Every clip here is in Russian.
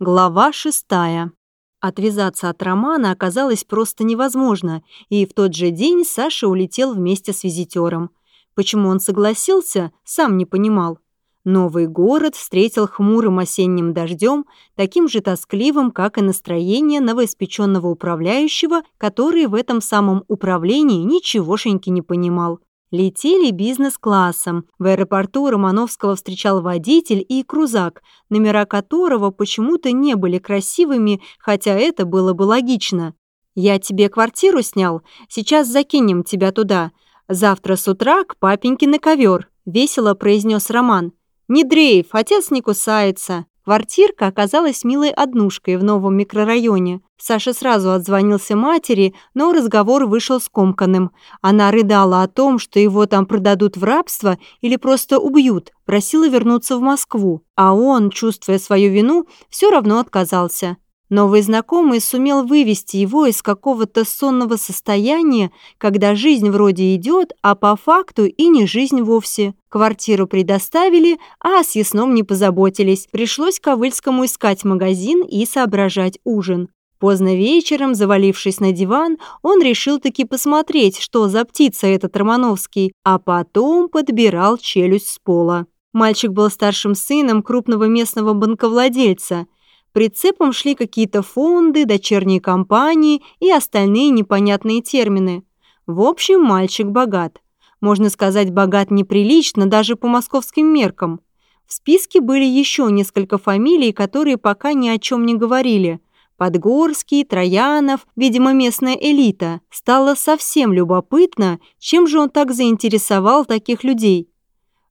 Глава шестая. Отвязаться от Романа оказалось просто невозможно, и в тот же день Саша улетел вместе с визитером. Почему он согласился, сам не понимал. Новый город встретил хмурым осенним дождем, таким же тоскливым, как и настроение новоиспеченного управляющего, который в этом самом управлении ничегошеньки не понимал. Летели бизнес-классом. В аэропорту Романовского встречал водитель и крузак, номера которого почему-то не были красивыми, хотя это было бы логично. «Я тебе квартиру снял, сейчас закинем тебя туда. Завтра с утра к папеньке на ковер», — весело произнес Роман. «Не дрейф, отец не кусается». Квартирка оказалась милой однушкой в новом микрорайоне. Саша сразу отзвонился матери, но разговор вышел скомканным. Она рыдала о том, что его там продадут в рабство или просто убьют, просила вернуться в Москву. А он, чувствуя свою вину, все равно отказался. Новый знакомый сумел вывести его из какого-то сонного состояния, когда жизнь вроде идет, а по факту и не жизнь вовсе. Квартиру предоставили, а о съестном не позаботились. Пришлось Ковыльскому искать магазин и соображать ужин. Поздно вечером, завалившись на диван, он решил таки посмотреть, что за птица этот Романовский, а потом подбирал челюсть с пола. Мальчик был старшим сыном крупного местного банковладельца – Прицепом шли какие-то фонды, дочерние компании и остальные непонятные термины. В общем, мальчик богат. Можно сказать, богат неприлично даже по московским меркам. В списке были еще несколько фамилий, которые пока ни о чем не говорили. Подгорский, Троянов, видимо, местная элита. Стало совсем любопытно, чем же он так заинтересовал таких людей.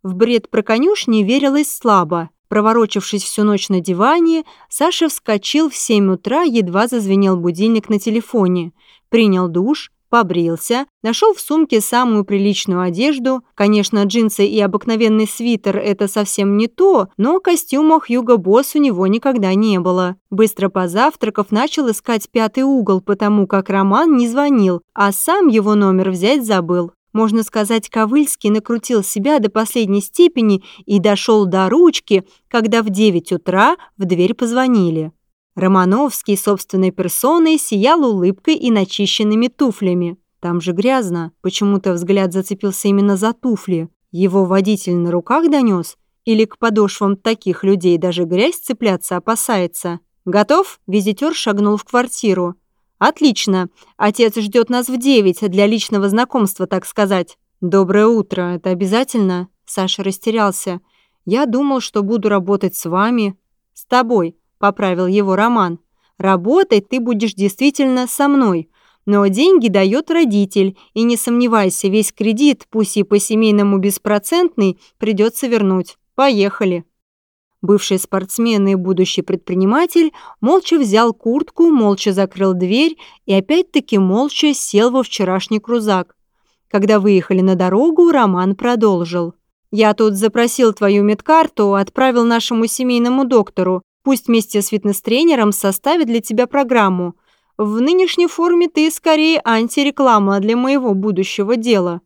В бред про конюшни верилось слабо. Проворочившись всю ночь на диване, Саша вскочил в 7 утра, едва зазвенел будильник на телефоне. Принял душ, побрился, нашел в сумке самую приличную одежду. Конечно, джинсы и обыкновенный свитер – это совсем не то, но костюма Хьюго Босс у него никогда не было. Быстро позавтракав, начал искать пятый угол, потому как Роман не звонил, а сам его номер взять забыл. Можно сказать, Ковыльский накрутил себя до последней степени и дошел до ручки, когда в 9 утра в дверь позвонили. Романовский собственной персоной сиял улыбкой и начищенными туфлями. Там же грязно. Почему-то взгляд зацепился именно за туфли. Его водитель на руках донес? Или к подошвам таких людей даже грязь цепляться опасается? «Готов?» Визитер шагнул в квартиру. «Отлично. Отец ждет нас в девять для личного знакомства, так сказать». «Доброе утро. Это обязательно?» Саша растерялся. «Я думал, что буду работать с вами». «С тобой», — поправил его Роман. «Работать ты будешь действительно со мной. Но деньги дает родитель, и не сомневайся, весь кредит, пусть и по-семейному беспроцентный, придется вернуть. Поехали». Бывший спортсмен и будущий предприниматель молча взял куртку, молча закрыл дверь и опять-таки молча сел во вчерашний крузак. Когда выехали на дорогу, Роман продолжил. «Я тут запросил твою медкарту, отправил нашему семейному доктору. Пусть вместе с фитнес-тренером составит для тебя программу. В нынешней форме ты скорее антиреклама для моего будущего дела».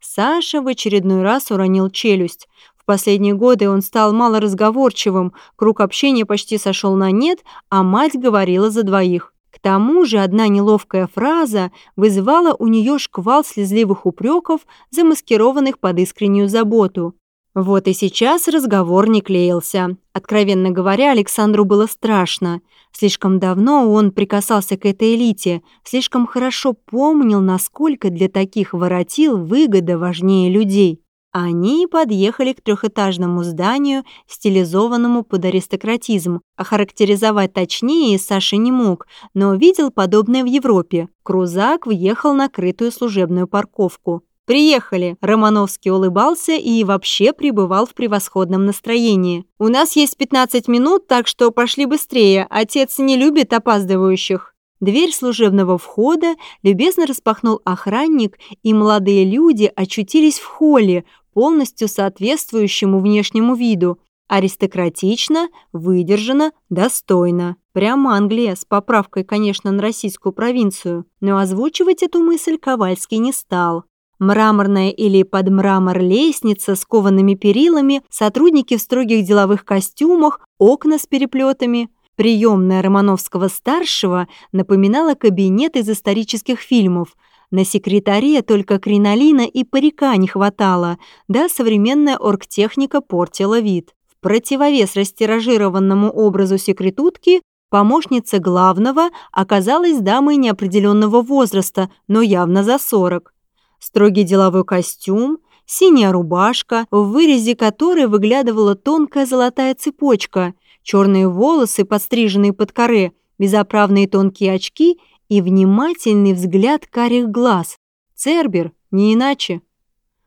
Саша в очередной раз уронил челюсть последние годы он стал малоразговорчивым, круг общения почти сошел на нет, а мать говорила за двоих. К тому же одна неловкая фраза вызывала у нее шквал слезливых упреков, замаскированных под искреннюю заботу. Вот и сейчас разговор не клеился. Откровенно говоря, Александру было страшно. Слишком давно он прикасался к этой элите, слишком хорошо помнил, насколько для таких воротил выгода важнее людей. Они подъехали к трехэтажному зданию, стилизованному под аристократизм. Охарактеризовать точнее Саша не мог, но видел подобное в Европе. Крузак въехал на крытую служебную парковку. «Приехали!» – Романовский улыбался и вообще пребывал в превосходном настроении. «У нас есть 15 минут, так что пошли быстрее. Отец не любит опаздывающих». Дверь служебного входа любезно распахнул охранник, и молодые люди очутились в холле, полностью соответствующему внешнему виду. Аристократично, выдержано, достойно. Прямо Англия, с поправкой, конечно, на российскую провинцию. Но озвучивать эту мысль Ковальский не стал. Мраморная или под мрамор лестница с коваными перилами, сотрудники в строгих деловых костюмах, окна с переплетами. Приемная Романовского-старшего напоминала кабинет из исторических фильмов. На секретаре только кринолина и парика не хватало, да современная оргтехника портила вид. В противовес растиражированному образу секретутки помощница главного оказалась дамой неопределенного возраста, но явно за 40. Строгий деловой костюм, синяя рубашка, в вырезе которой выглядывала тонкая золотая цепочка, черные волосы, подстриженные под коре, безоправные тонкие очки и внимательный взгляд карих глаз. Цербер, не иначе.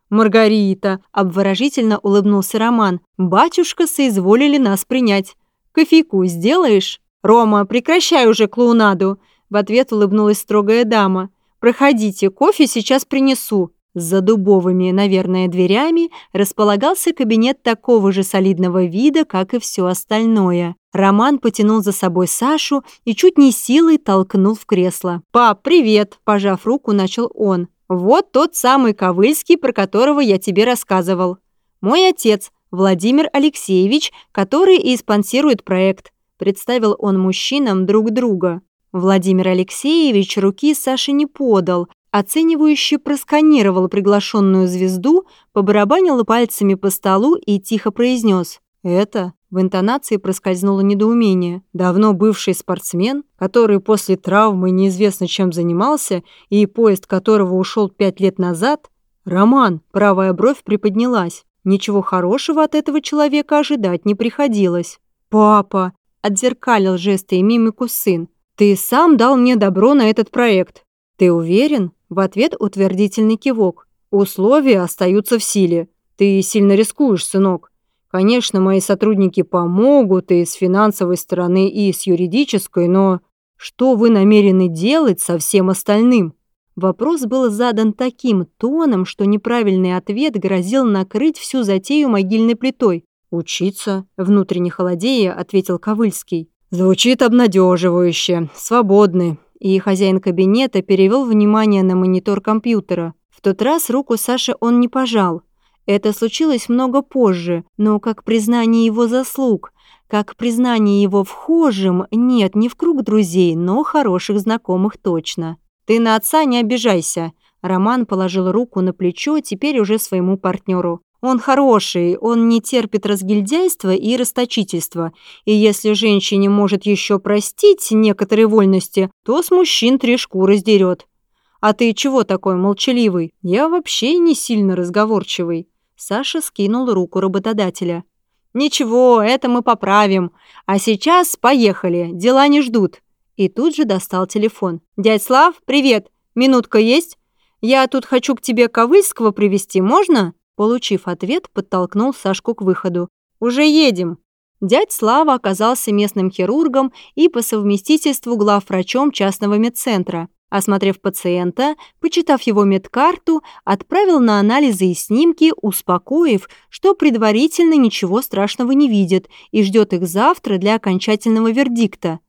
«Маргарита!» — обворожительно улыбнулся Роман. «Батюшка соизволили нас принять. Кофейку сделаешь?» «Рома, прекращай уже клоунаду!» В ответ улыбнулась строгая дама. «Проходите, кофе сейчас принесу». За дубовыми, наверное, дверями располагался кабинет такого же солидного вида, как и все остальное. Роман потянул за собой Сашу и чуть не силой толкнул в кресло. «Пап, привет!» – пожав руку, начал он. «Вот тот самый Ковыльский, про которого я тебе рассказывал. Мой отец, Владимир Алексеевич, который и спонсирует проект», – представил он мужчинам друг друга. Владимир Алексеевич руки Саше не подал, оценивающе просканировал приглашенную звезду, побарабанил пальцами по столу и тихо произнес «Это». В интонации проскользнуло недоумение. Давно бывший спортсмен, который после травмы неизвестно чем занимался и поезд которого ушел пять лет назад, Роман, правая бровь приподнялась. Ничего хорошего от этого человека ожидать не приходилось. «Папа!» – отзеркалил жесты и мимику сын. «Ты сам дал мне добро на этот проект. Ты уверен?» В ответ утвердительный кивок. «Условия остаются в силе. Ты сильно рискуешь, сынок. Конечно, мои сотрудники помогут и с финансовой стороны, и с юридической, но что вы намерены делать со всем остальным?» Вопрос был задан таким тоном, что неправильный ответ грозил накрыть всю затею могильной плитой. «Учиться?» – внутренне холодея, ответил Ковыльский. «Звучит обнадеживающе. Свободны и хозяин кабинета перевел внимание на монитор компьютера. В тот раз руку Саши он не пожал. Это случилось много позже, но как признание его заслуг, как признание его вхожим, нет, не в круг друзей, но хороших знакомых точно. «Ты на отца не обижайся», Роман положил руку на плечо теперь уже своему партнеру. Он хороший, он не терпит разгильдяйства и расточительства, и если женщине может еще простить некоторые вольности, то с мужчин три шкуры сдерет. А ты чего такой молчаливый? Я вообще не сильно разговорчивый. Саша скинул руку работодателя. «Ничего, это мы поправим. А сейчас поехали, дела не ждут». И тут же достал телефон. «Дядь Слав, привет. Минутка есть? Я тут хочу к тебе Ковыльского привести, можно?» Получив ответ, подтолкнул Сашку к выходу. «Уже едем!» Дядь Слава оказался местным хирургом и по совместительству главврачом частного медцентра. Осмотрев пациента, почитав его медкарту, отправил на анализы и снимки, успокоив, что предварительно ничего страшного не видит и ждет их завтра для окончательного вердикта.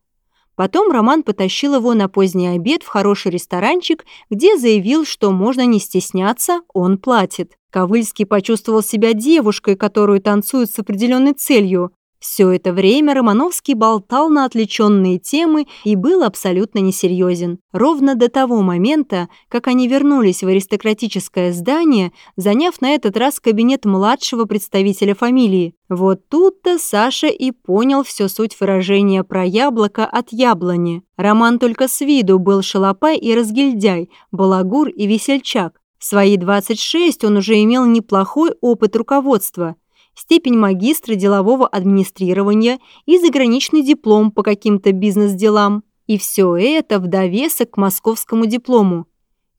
Потом Роман потащил его на поздний обед в хороший ресторанчик, где заявил, что можно не стесняться, он платит. Ковыльский почувствовал себя девушкой, которую танцуют с определенной целью. Все это время Романовский болтал на отвлеченные темы и был абсолютно несерьезен. Ровно до того момента, как они вернулись в аристократическое здание, заняв на этот раз кабинет младшего представителя фамилии. Вот тут-то Саша и понял всю суть выражения про яблоко от яблони. Роман только с виду был шалопай и разгильдяй, балагур и весельчак. В свои 26 он уже имел неплохой опыт руководства, степень магистра делового администрирования и заграничный диплом по каким-то бизнес-делам. И все это в довесок к московскому диплому.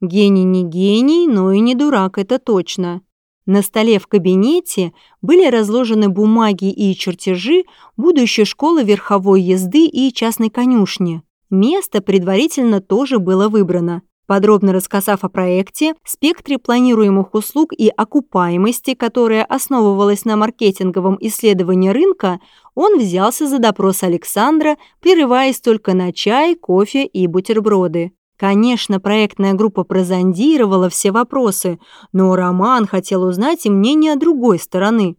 Гений не гений, но и не дурак, это точно. На столе в кабинете были разложены бумаги и чертежи будущей школы верховой езды и частной конюшни. Место предварительно тоже было выбрано. Подробно рассказав о проекте, спектре планируемых услуг и окупаемости, которая основывалась на маркетинговом исследовании рынка, он взялся за допрос Александра, прерываясь только на чай, кофе и бутерброды. Конечно, проектная группа прозондировала все вопросы, но Роман хотел узнать и мнение другой стороны.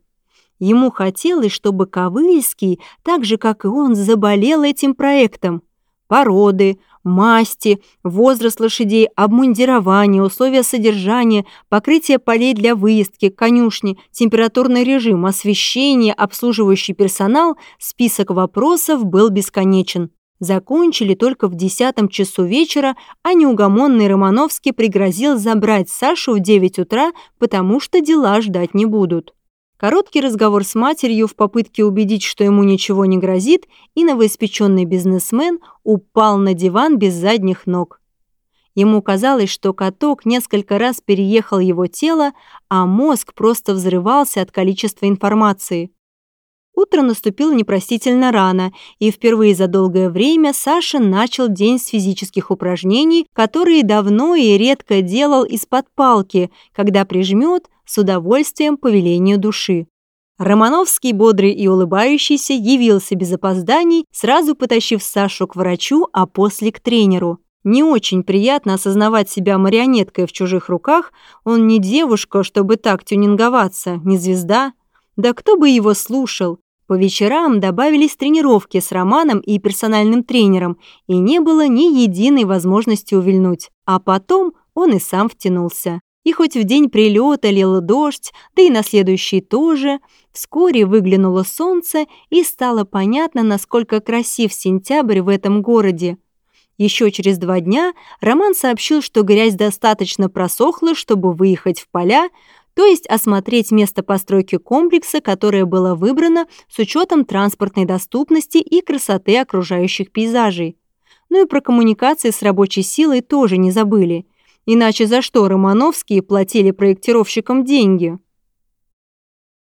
Ему хотелось, чтобы Ковыльский, так же, как и он, заболел этим проектом. Породы, масти, возраст лошадей, обмундирование, условия содержания, покрытие полей для выездки, конюшни, температурный режим, освещение, обслуживающий персонал, список вопросов был бесконечен. Закончили только в десятом часу вечера, а неугомонный Романовский пригрозил забрать Сашу в 9 утра, потому что дела ждать не будут. Короткий разговор с матерью в попытке убедить, что ему ничего не грозит, и новоиспеченный бизнесмен упал на диван без задних ног. Ему казалось, что каток несколько раз переехал его тело, а мозг просто взрывался от количества информации. Утро наступило непростительно рано, и впервые за долгое время Саша начал день с физических упражнений, которые давно и редко делал из-под палки, когда прижмет, с удовольствием по велению души. Романовский, бодрый и улыбающийся, явился без опозданий, сразу потащив Сашу к врачу, а после к тренеру. Не очень приятно осознавать себя марионеткой в чужих руках, он не девушка, чтобы так тюнинговаться, не звезда. Да кто бы его слушал? По вечерам добавились тренировки с Романом и персональным тренером, и не было ни единой возможности увильнуть. А потом он и сам втянулся. И хоть в день прилета лил дождь, да и на следующий тоже, вскоре выглянуло солнце и стало понятно, насколько красив сентябрь в этом городе. Еще через два дня Роман сообщил, что грязь достаточно просохла, чтобы выехать в поля, то есть осмотреть место постройки комплекса, которое было выбрано с учетом транспортной доступности и красоты окружающих пейзажей. Ну и про коммуникации с рабочей силой тоже не забыли – Иначе за что Романовские платили проектировщикам деньги?